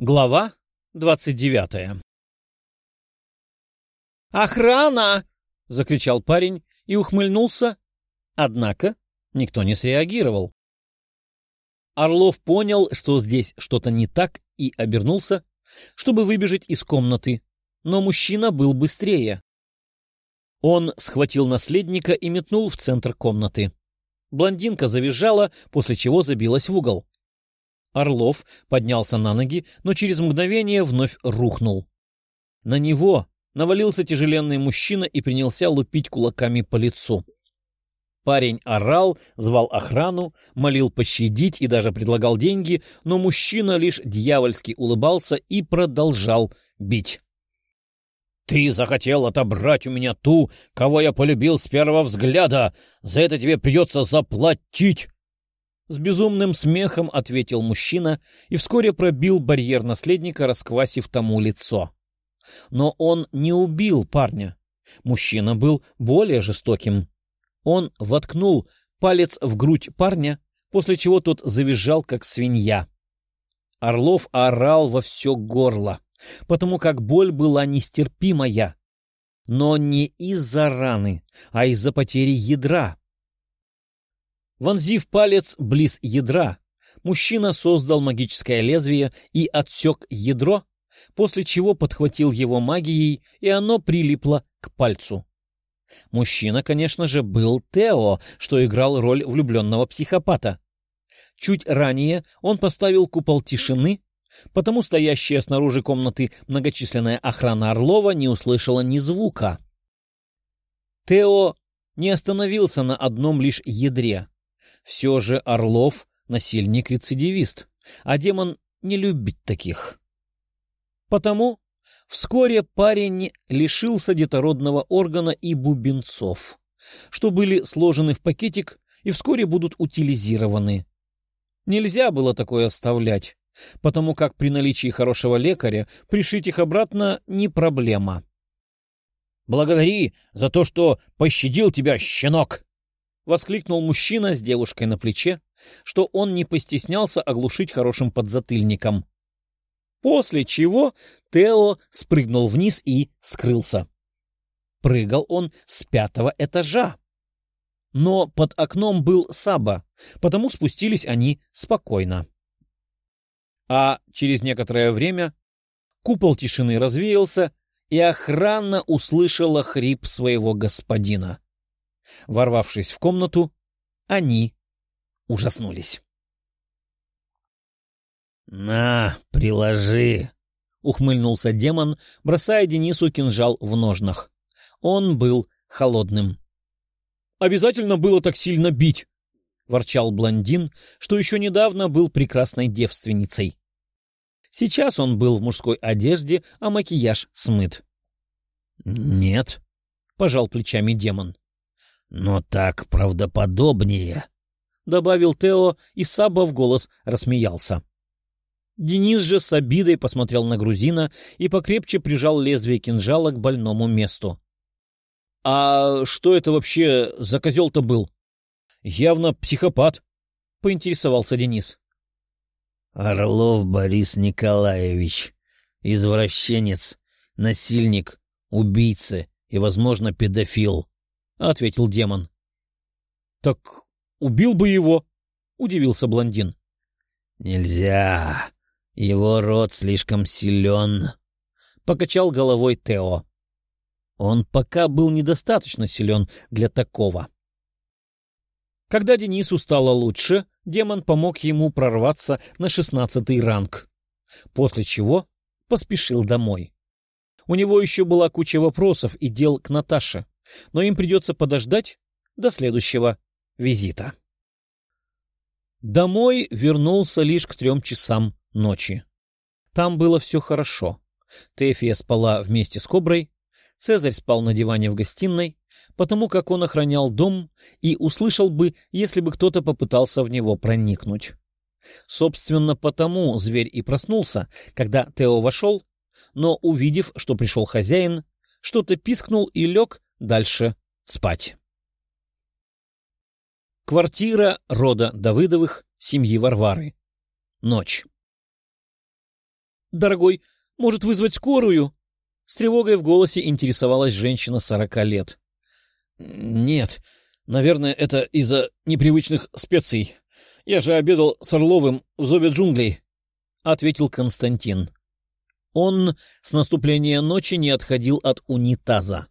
Глава двадцать девятая «Охрана!» — закричал парень и ухмыльнулся, однако никто не среагировал. Орлов понял, что здесь что-то не так, и обернулся, чтобы выбежать из комнаты, но мужчина был быстрее. Он схватил наследника и метнул в центр комнаты. Блондинка завизжала, после чего забилась в угол. Орлов поднялся на ноги, но через мгновение вновь рухнул. На него навалился тяжеленный мужчина и принялся лупить кулаками по лицу. Парень орал, звал охрану, молил пощадить и даже предлагал деньги, но мужчина лишь дьявольски улыбался и продолжал бить. «Ты захотел отобрать у меня ту, кого я полюбил с первого взгляда. За это тебе придется заплатить!» С безумным смехом ответил мужчина и вскоре пробил барьер наследника, расквасив тому лицо. Но он не убил парня. Мужчина был более жестоким. Он воткнул палец в грудь парня, после чего тот завизжал, как свинья. Орлов орал во все горло потому как боль была нестерпимая. Но не из-за раны, а из-за потери ядра. Вонзив палец близ ядра, мужчина создал магическое лезвие и отсек ядро, после чего подхватил его магией, и оно прилипло к пальцу. Мужчина, конечно же, был Тео, что играл роль влюбленного психопата. Чуть ранее он поставил купол тишины, потому стоящая снаружи комнаты многочисленная охрана Орлова не услышала ни звука. Тео не остановился на одном лишь ядре. Все же Орлов — насильник-рецидивист, а демон не любит таких. Потому вскоре парень лишился детородного органа и бубенцов, что были сложены в пакетик и вскоре будут утилизированы. Нельзя было такое оставлять потому как при наличии хорошего лекаря пришить их обратно не проблема. «Благодари за то, что пощадил тебя, щенок!» — воскликнул мужчина с девушкой на плече, что он не постеснялся оглушить хорошим подзатыльником. После чего Тео спрыгнул вниз и скрылся. Прыгал он с пятого этажа. Но под окном был Саба, потому спустились они спокойно а через некоторое время купол тишины развеялся, и охрана услышала хрип своего господина. Ворвавшись в комнату, они ужаснулись. «На, приложи!» — ухмыльнулся демон, бросая Денису кинжал в ножнах. Он был холодным. «Обязательно было так сильно бить!» — ворчал блондин, что еще недавно был прекрасной девственницей. Сейчас он был в мужской одежде, а макияж смыт. — Нет, — пожал плечами демон. — Но так правдоподобнее, — добавил Тео, и Саба в голос рассмеялся. Денис же с обидой посмотрел на грузина и покрепче прижал лезвие кинжала к больному месту. — А что это вообще за козел-то был? — Явно психопат, — поинтересовался Денис. Орлов Борис Николаевич, извращенец, насильник, убийца и, возможно, педофил, — ответил демон. — Так убил бы его, — удивился блондин. — Нельзя, его род слишком силен, — покачал головой Тео. Он пока был недостаточно силен для такого. Когда Денису стало лучше, демон помог ему прорваться на шестнадцатый ранг, после чего поспешил домой. У него еще была куча вопросов и дел к Наташе, но им придется подождать до следующего визита. Домой вернулся лишь к трем часам ночи. Там было все хорошо. Тефия спала вместе с Коброй, Цезарь спал на диване в гостиной, потому как он охранял дом и услышал бы, если бы кто-то попытался в него проникнуть. Собственно, потому зверь и проснулся, когда Тео вошел, но, увидев, что пришел хозяин, что-то пискнул и лег дальше спать. Квартира рода Давыдовых, семьи Варвары. Ночь. Дорогой, может вызвать скорую? С тревогой в голосе интересовалась женщина сорока лет. Нет, наверное, это из-за непривычных специй. Я же обедал с Орловым в зубе джунглей, — ответил Константин. Он с наступления ночи не отходил от унитаза.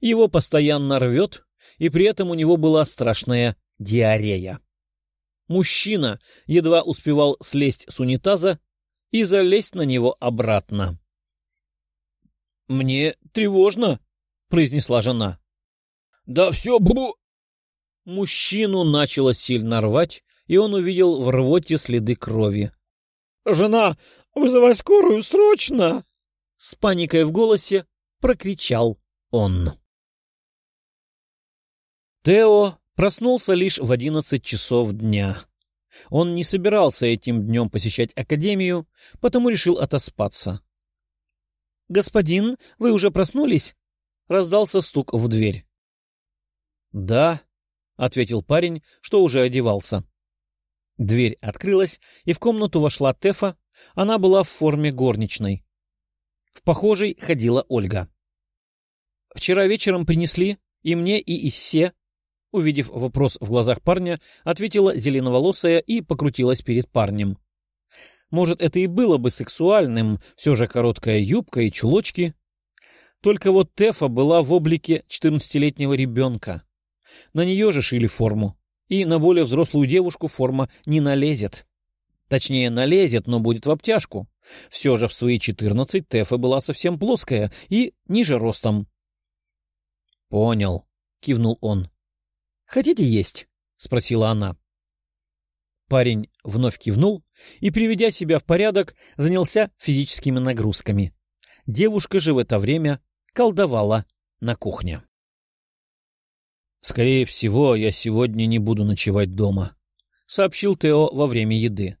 Его постоянно рвет, и при этом у него была страшная диарея. Мужчина едва успевал слезть с унитаза и залезть на него обратно. — Мне тревожно, — произнесла жена. — Да все бу... Мужчину начало сильно рвать, и он увидел в рвоте следы крови. — Жена, вызывай скорую, срочно! С паникой в голосе прокричал он. Тео проснулся лишь в одиннадцать часов дня. Он не собирался этим днем посещать академию, потому решил отоспаться. — Господин, вы уже проснулись? — раздался стук в дверь. — Да, — ответил парень, что уже одевался. Дверь открылась, и в комнату вошла Тефа. Она была в форме горничной. В похожей ходила Ольга. — Вчера вечером принесли и мне, и Иссе Увидев вопрос в глазах парня, ответила зеленоволосая и покрутилась перед парнем. Может, это и было бы сексуальным, все же короткая юбка и чулочки. Только вот Тефа была в облике четырнадцатилетнего ребенка. На нее же шили форму, и на более взрослую девушку форма не налезет. Точнее, налезет, но будет в обтяжку. Все же в свои четырнадцать Тефа была совсем плоская и ниже ростом. — Понял, — кивнул он. Хотите есть? — спросила она. Парень вновь кивнул и, приведя себя в порядок, занялся физическими нагрузками. Девушка же в это время колдовала на кухне. «Скорее всего, я сегодня не буду ночевать дома», — сообщил Тео во время еды.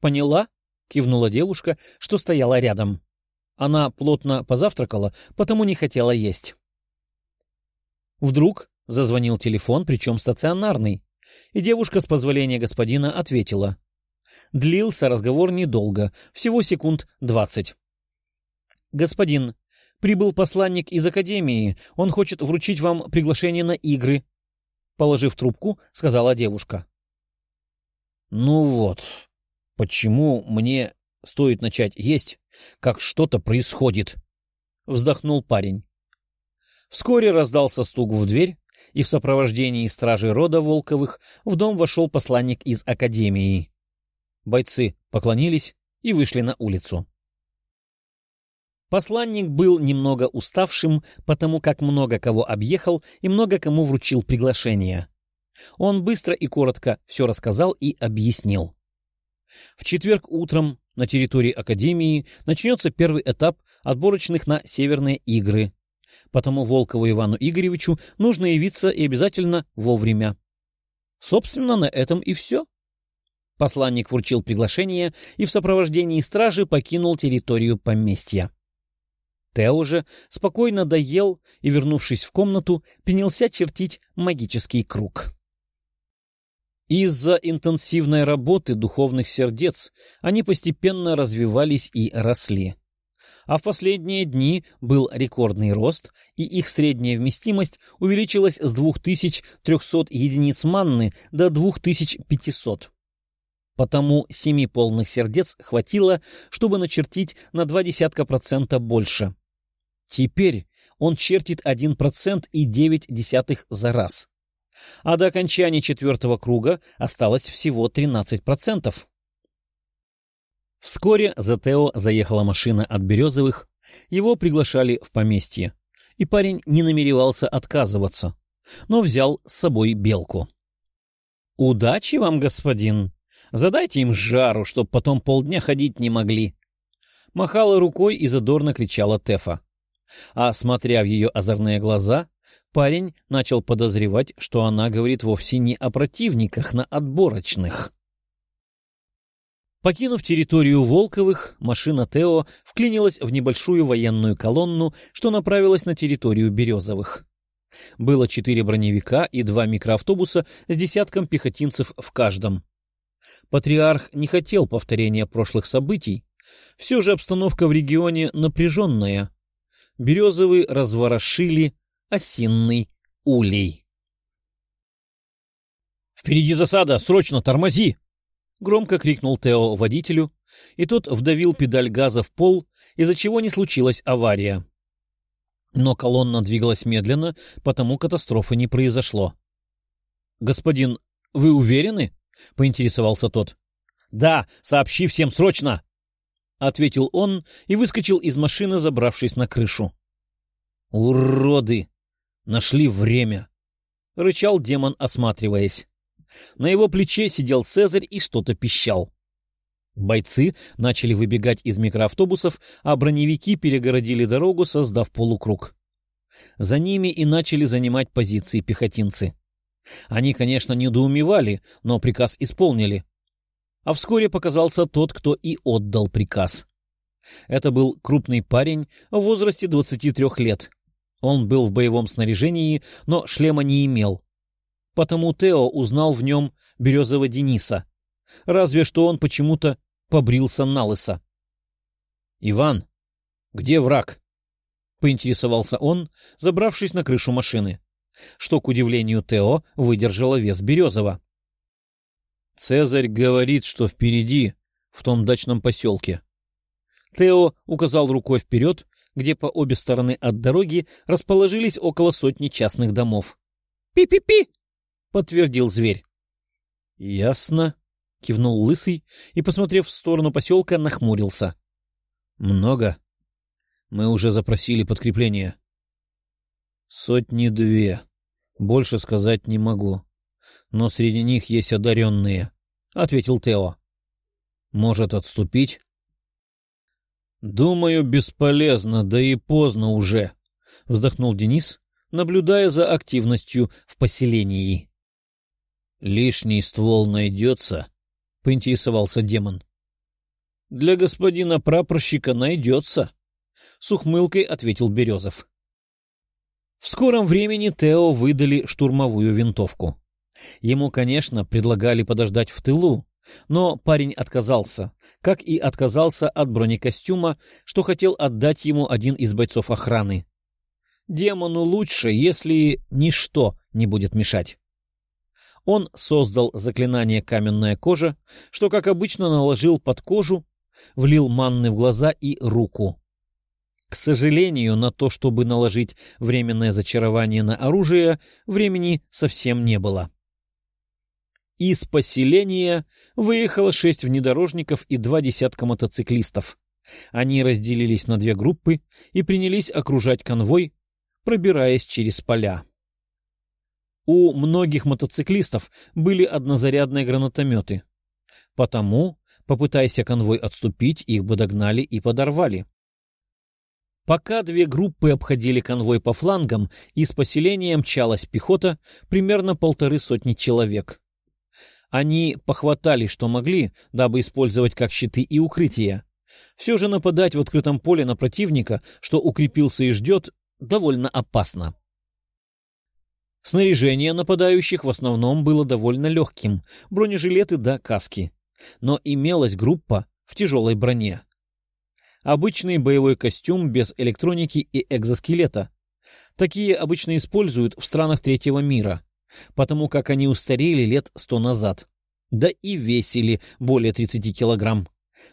«Поняла?» — кивнула девушка, что стояла рядом. Она плотно позавтракала, потому не хотела есть. Вдруг Зазвонил телефон, причем стационарный, и девушка с позволения господина ответила. Длился разговор недолго, всего секунд двадцать. «Господин, прибыл посланник из Академии, он хочет вручить вам приглашение на игры», — положив трубку, сказала девушка. «Ну вот, почему мне стоит начать есть, как что-то происходит?» — вздохнул парень. Вскоре раздался стук в дверь, и в сопровождении стражей рода Волковых в дом вошел посланник из академии. Бойцы поклонились и вышли на улицу. Посланник был немного уставшим, потому как много кого объехал и много кому вручил приглашение. Он быстро и коротко все рассказал и объяснил. В четверг утром на территории Академии начнется первый этап отборочных на Северные игры, потому Волкову Ивану Игоревичу нужно явиться и обязательно вовремя. Собственно, на этом и все. Посланник вручил приглашение и в сопровождении стражи покинул территорию поместья. Тео же спокойно доел и, вернувшись в комнату, принялся чертить магический круг. Из-за интенсивной работы духовных сердец они постепенно развивались и росли а в последние дни был рекордный рост, и их средняя вместимость увеличилась с 2300 единиц манны до 2500. Потому семи полных сердец хватило, чтобы начертить на два десятка процента больше. Теперь он чертит один процент и девять десятых за раз. А до окончания четвертого круга осталось всего тринадцать процентов. Вскоре за Тео заехала машина от Березовых, его приглашали в поместье, и парень не намеревался отказываться, но взял с собой белку. «Удачи вам, господин! Задайте им жару, чтоб потом полдня ходить не могли!» Махала рукой и задорно кричала Тефа. А, смотря в ее озорные глаза, парень начал подозревать, что она говорит вовсе не о противниках на отборочных. Покинув территорию Волковых, машина Тео вклинилась в небольшую военную колонну, что направилась на территорию Березовых. Было четыре броневика и два микроавтобуса с десятком пехотинцев в каждом. Патриарх не хотел повторения прошлых событий, Все же обстановка в регионе напряженная. Березовый разворошили осинный улей. «Впереди засада! Срочно тормози!» — громко крикнул Тео водителю, и тот вдавил педаль газа в пол, из-за чего не случилась авария. Но колонна двигалась медленно, потому катастрофы не произошло. — Господин, вы уверены? — поинтересовался тот. — Да, сообщи всем срочно! — ответил он и выскочил из машины, забравшись на крышу. — Уроды! Нашли время! — рычал демон, осматриваясь. На его плече сидел Цезарь и что-то пищал. Бойцы начали выбегать из микроавтобусов, а броневики перегородили дорогу, создав полукруг. За ними и начали занимать позиции пехотинцы. Они, конечно, недоумевали, но приказ исполнили. А вскоре показался тот, кто и отдал приказ. Это был крупный парень в возрасте 23 лет. Он был в боевом снаряжении, но шлема не имел. Потому Тео узнал в нем Березова Дениса. Разве что он почему-то побрился на лысо. — Иван, где враг? — поинтересовался он, забравшись на крышу машины, что, к удивлению Тео, выдержало вес Березова. — Цезарь говорит, что впереди, в том дачном поселке. Тео указал рукой вперед, где по обе стороны от дороги расположились около сотни частных домов. «Пи-пи-пи!» — подтвердил зверь. «Ясно», — кивнул Лысый и, посмотрев в сторону поселка, нахмурился. «Много?» «Мы уже запросили подкрепление». «Сотни две. Больше сказать не могу. Но среди них есть одаренные», — ответил Тео. «Может отступить?» «Думаю, бесполезно, да и поздно уже», — вздохнул Денис, наблюдая за активностью в поселении. «Лишний ствол найдется?» поинтересовался демон. — Для господина прапорщика найдется, — с ухмылкой ответил Березов. В скором времени Тео выдали штурмовую винтовку. Ему, конечно, предлагали подождать в тылу, но парень отказался, как и отказался от бронекостюма, что хотел отдать ему один из бойцов охраны. Демону лучше, если ничто не будет мешать. Он создал заклинание «Каменная кожа», что, как обычно, наложил под кожу, влил манны в глаза и руку. К сожалению, на то, чтобы наложить временное зачарование на оружие, времени совсем не было. Из поселения выехало шесть внедорожников и два десятка мотоциклистов. Они разделились на две группы и принялись окружать конвой, пробираясь через поля. У многих мотоциклистов были однозарядные гранатометы. Потому, попытайся конвой отступить, их бы догнали и подорвали. Пока две группы обходили конвой по флангам, из поселения мчалась пехота, примерно полторы сотни человек. Они похватали, что могли, дабы использовать как щиты и укрытия. Все же нападать в открытом поле на противника, что укрепился и ждет, довольно опасно. Снаряжение нападающих в основном было довольно легким, бронежилеты да каски. Но имелась группа в тяжелой броне. Обычный боевой костюм без электроники и экзоскелета. Такие обычно используют в странах третьего мира, потому как они устарели лет сто назад, да и весили более 30 килограмм.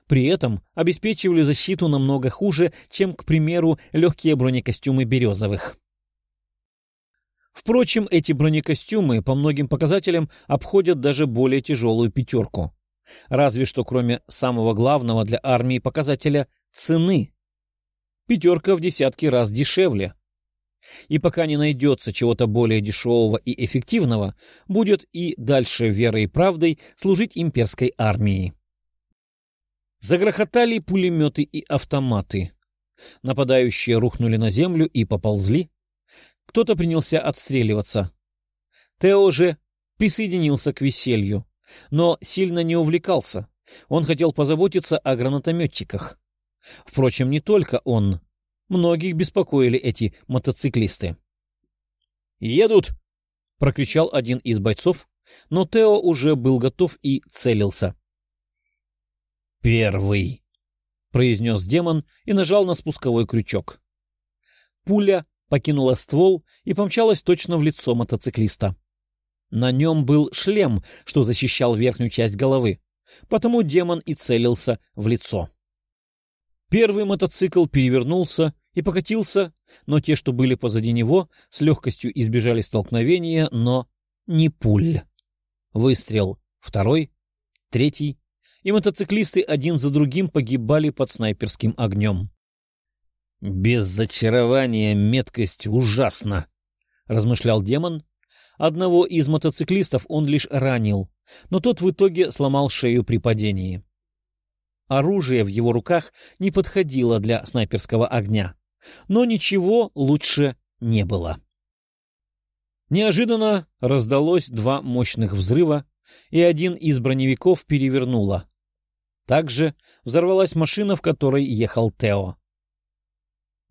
При этом обеспечивали защиту намного хуже, чем, к примеру, легкие бронекостюмы березовых. Впрочем, эти бронекостюмы по многим показателям обходят даже более тяжелую пятерку. Разве что кроме самого главного для армии показателя цены. Пятерка в десятки раз дешевле. И пока не найдется чего-то более дешевого и эффективного, будет и дальше верой и правдой служить имперской армии. Загрохотали пулеметы и автоматы. Нападающие рухнули на землю и поползли, кто-то принялся отстреливаться. Тео же присоединился к веселью, но сильно не увлекался. Он хотел позаботиться о гранатометчиках. Впрочем, не только он. Многих беспокоили эти мотоциклисты. «Едут!» — прокричал один из бойцов, но Тео уже был готов и целился. «Первый!» — произнес демон и нажал на спусковой крючок. Пуля покинула ствол и помчалась точно в лицо мотоциклиста. На нем был шлем, что защищал верхнюю часть головы, потому демон и целился в лицо. Первый мотоцикл перевернулся и покатился, но те, что были позади него, с легкостью избежали столкновения, но не пуль. Выстрел второй, третий, и мотоциклисты один за другим погибали под снайперским огнем. «Без зачарования меткость ужасна», — размышлял демон. Одного из мотоциклистов он лишь ранил, но тот в итоге сломал шею при падении. Оружие в его руках не подходило для снайперского огня, но ничего лучше не было. Неожиданно раздалось два мощных взрыва, и один из броневиков перевернуло. Также взорвалась машина, в которой ехал Тео.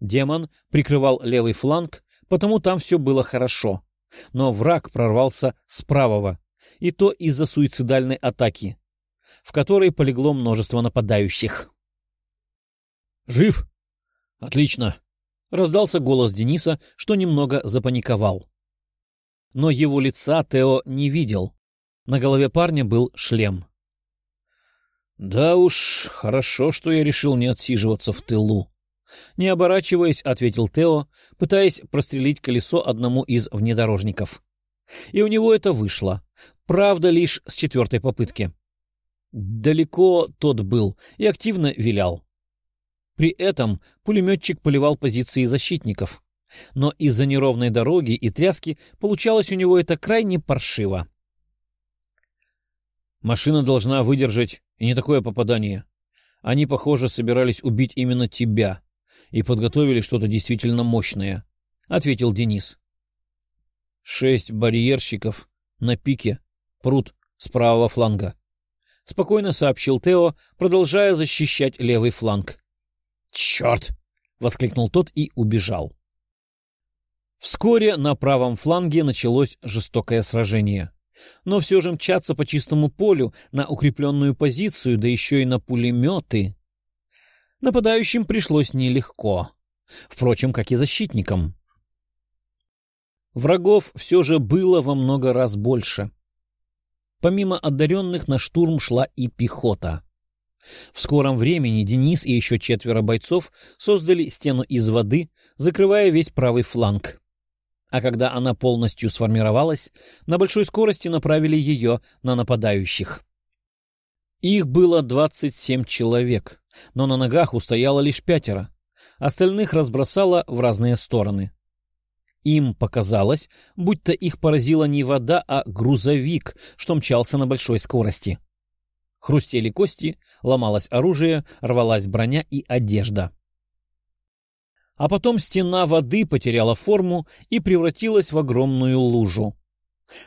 Демон прикрывал левый фланг, потому там все было хорошо. Но враг прорвался с правого, и то из-за суицидальной атаки, в которой полегло множество нападающих. «Жив?» «Отлично!» — раздался голос Дениса, что немного запаниковал. Но его лица Тео не видел. На голове парня был шлем. «Да уж, хорошо, что я решил не отсиживаться в тылу», не оборачиваясь, ответил Тео, пытаясь прострелить колесо одному из внедорожников. И у него это вышло. Правда, лишь с четвертой попытки. Далеко тот был и активно вилял. При этом пулеметчик поливал позиции защитников. Но из-за неровной дороги и тряски получалось у него это крайне паршиво. Машина должна выдержать и не такое попадание. Они, похоже, собирались убить именно тебя, и подготовили что-то действительно мощное, — ответил Денис. Шесть барьерщиков на пике, пруд с правого фланга. Спокойно сообщил Тео, продолжая защищать левый фланг. «Черт!» — воскликнул тот и убежал. Вскоре на правом фланге началось жестокое сражение. Но все же мчаться по чистому полю на укрепленную позицию, да еще и на пулеметы... Нападающим пришлось нелегко. Впрочем, как и защитникам. Врагов все же было во много раз больше. Помимо одаренных на штурм шла и пехота. В скором времени Денис и еще четверо бойцов создали стену из воды, закрывая весь правый фланг. А когда она полностью сформировалась, на большой скорости направили ее на нападающих. Их было двадцать семь человек, но на ногах устояло лишь пятеро. Остальных разбросало в разные стороны. Им показалось, будто их поразила не вода, а грузовик, что мчался на большой скорости. Хрустели кости, ломалось оружие, рвалась броня и одежда. А потом стена воды потеряла форму и превратилась в огромную лужу.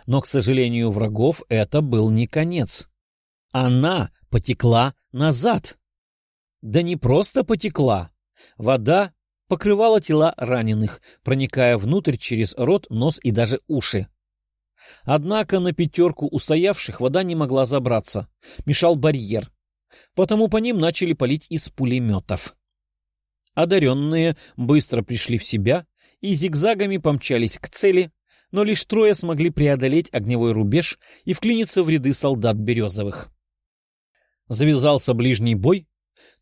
Но, к сожалению, врагов это был не конец. Она потекла назад. Да не просто потекла. Вода покрывала тела раненых, проникая внутрь через рот, нос и даже уши. Однако на пятерку устоявших вода не могла забраться, мешал барьер, потому по ним начали палить из пулеметов. Одаренные быстро пришли в себя и зигзагами помчались к цели, но лишь трое смогли преодолеть огневой рубеж и вклиниться в ряды солдат Березовых. Завязался ближний бой.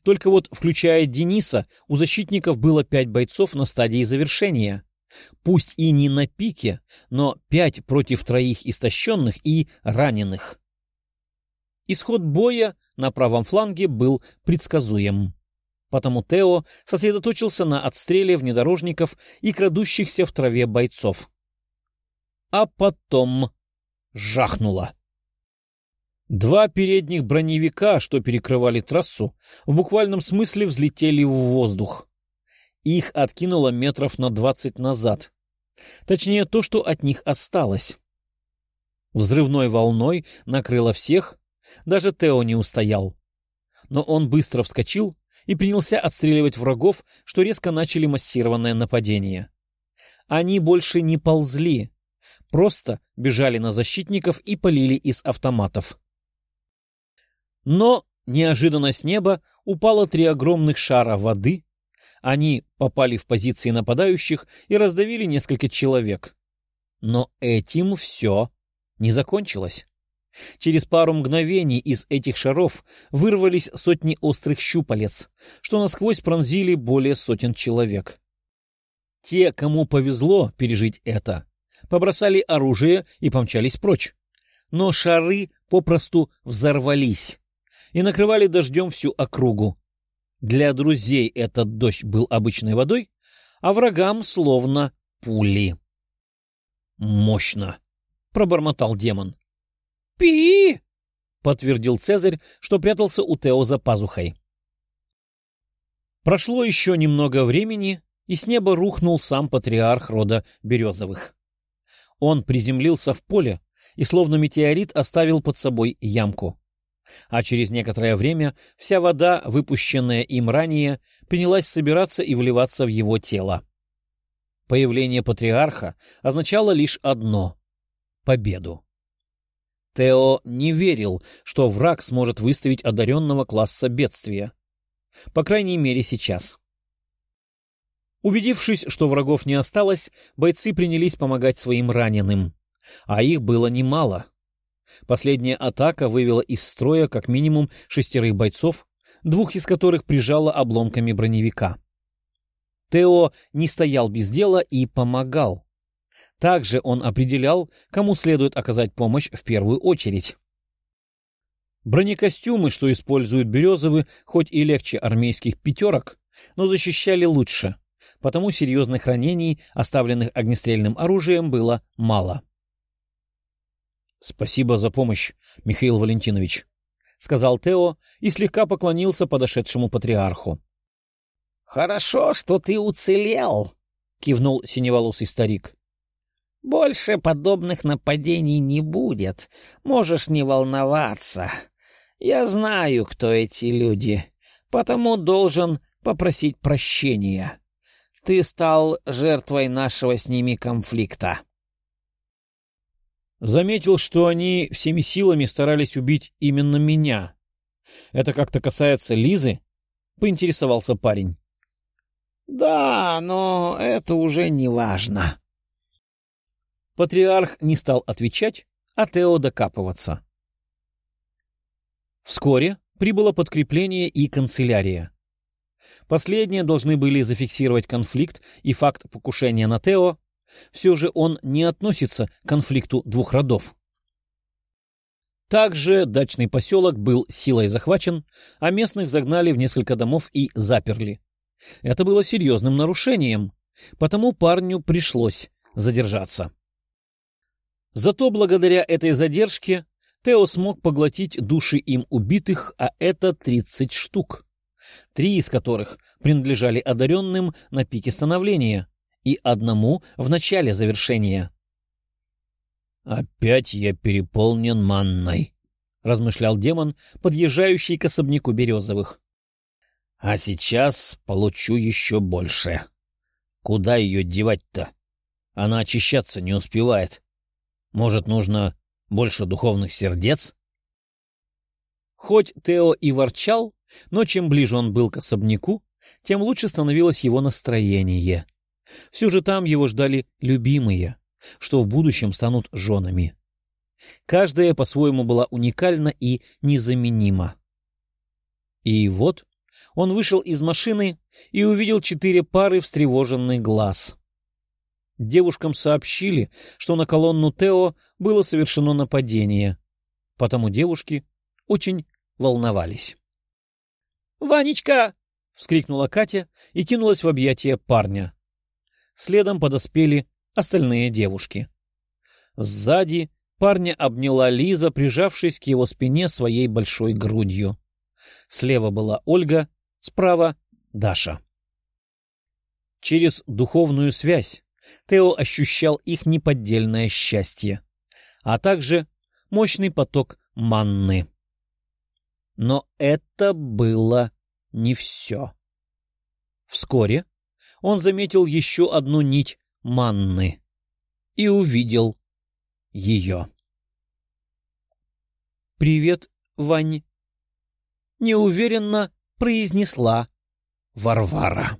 Только вот, включая Дениса, у защитников было пять бойцов на стадии завершения. Пусть и не на пике, но пять против троих истощенных и раненых. Исход боя на правом фланге был предсказуем. Потому Тео сосредоточился на отстреле внедорожников и крадущихся в траве бойцов. А потом жахнуло. Два передних броневика, что перекрывали трассу, в буквальном смысле взлетели в воздух. Их откинуло метров на двадцать назад. Точнее, то, что от них осталось. Взрывной волной накрыло всех, даже Тео не устоял. Но он быстро вскочил и принялся отстреливать врагов, что резко начали массированное нападение. Они больше не ползли, просто бежали на защитников и полили из автоматов. Но неожиданно с неба упало три огромных шара воды, они попали в позиции нападающих и раздавили несколько человек. Но этим все не закончилось. Через пару мгновений из этих шаров вырвались сотни острых щупалец, что насквозь пронзили более сотен человек. Те, кому повезло пережить это, побросали оружие и помчались прочь. Но шары попросту взорвались и накрывали дождем всю округу. Для друзей этот дождь был обычной водой, а врагам словно пули. «Мощно!» — пробормотал демон. «Пи!» — подтвердил Цезарь, что прятался у Тео за пазухой. Прошло еще немного времени, и с неба рухнул сам патриарх рода Березовых. Он приземлился в поле и, словно метеорит, оставил под собой ямку. А через некоторое время вся вода, выпущенная им ранее, принялась собираться и вливаться в его тело. Появление патриарха означало лишь одно — победу. Тео не верил, что враг сможет выставить одаренного класса бедствия. По крайней мере, сейчас. Убедившись, что врагов не осталось, бойцы принялись помогать своим раненым. А их было немало. Последняя атака вывела из строя как минимум шестерых бойцов, двух из которых прижало обломками броневика. Тео не стоял без дела и помогал. Также он определял, кому следует оказать помощь в первую очередь. Бронекостюмы, что используют березовы, хоть и легче армейских пятерок, но защищали лучше — потому серьезных ранений, оставленных огнестрельным оружием, было мало. — Спасибо за помощь, Михаил Валентинович, — сказал Тео и слегка поклонился подошедшему патриарху. — Хорошо, что ты уцелел, — кивнул синеволосый старик. — Больше подобных нападений не будет, можешь не волноваться. Я знаю, кто эти люди, потому должен попросить прощения. Ты стал жертвой нашего с ними конфликта. Заметил, что они всеми силами старались убить именно меня. Это как-то касается Лизы? Поинтересовался парень. Да, но это уже не важно. Патриарх не стал отвечать, а Тео докапываться. Вскоре прибыло подкрепление и канцелярия. Последние должны были зафиксировать конфликт и факт покушения на Тео. Все же он не относится к конфликту двух родов. Также дачный поселок был силой захвачен, а местных загнали в несколько домов и заперли. Это было серьезным нарушением, потому парню пришлось задержаться. Зато благодаря этой задержке Тео смог поглотить души им убитых, а это 30 штук три из которых принадлежали одаренным на пике становления и одному в начале завершения. «Опять я переполнен манной», — размышлял демон, подъезжающий к особняку Березовых. «А сейчас получу еще больше. Куда ее девать-то? Она очищаться не успевает. Может, нужно больше духовных сердец?» Хоть Тео и ворчал, но чем ближе он был к особняку, тем лучше становилось его настроение. Все же там его ждали любимые, что в будущем станут женами. Каждая по-своему была уникальна и незаменима. И вот он вышел из машины и увидел четыре пары встревоженных глаз. Девушкам сообщили, что на колонну Тео было совершено нападение, потому девушки очень волновались. «Ванечка!» — вскрикнула Катя и кинулась в объятия парня. Следом подоспели остальные девушки. Сзади парня обняла Лиза, прижавшись к его спине своей большой грудью. Слева была Ольга, справа — Даша. Через духовную связь Тео ощущал их неподдельное счастье, а также мощный поток манны. Но это было не все. Вскоре он заметил еще одну нить манны и увидел ее. «Привет, Вань!» Неуверенно произнесла Варвара.